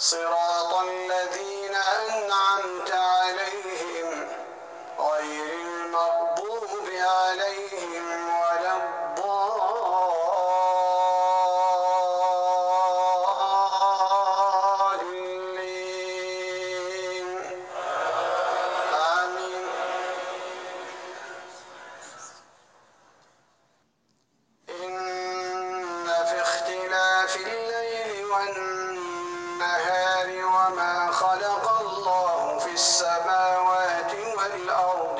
صراط الذين أنعمت عليهم غير المغضوب عليهم ولا الضالين. آمين. إن في اختلاف الليل والنهار وما خلق الله في السماوات والأرض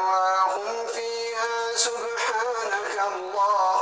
دعواهم فيها سبحانك اللهم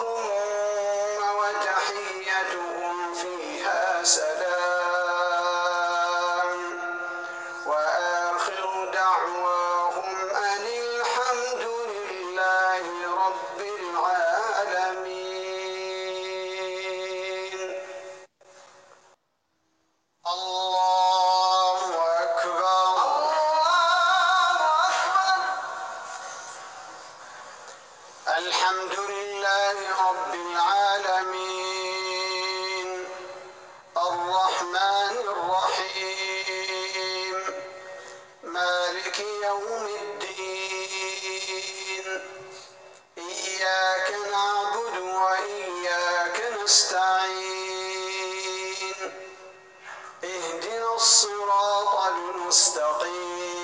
المستقيم.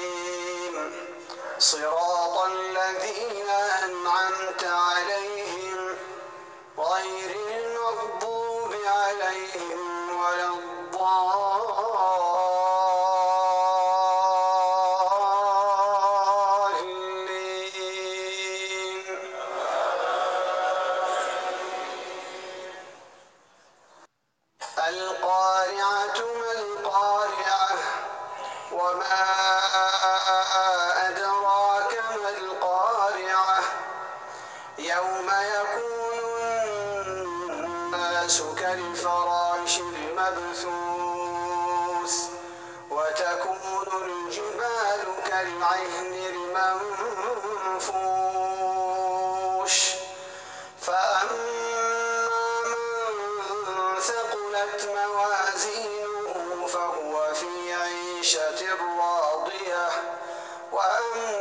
صراط الذين أنعمت عليهم غير المغضوب عليهم ولا الضالين. القارعة وما أدراك ما القارعة. يوم يكون الناس كالفراش المبثوث وتكون الجبال كالعهن المنفوش. فأما Wow.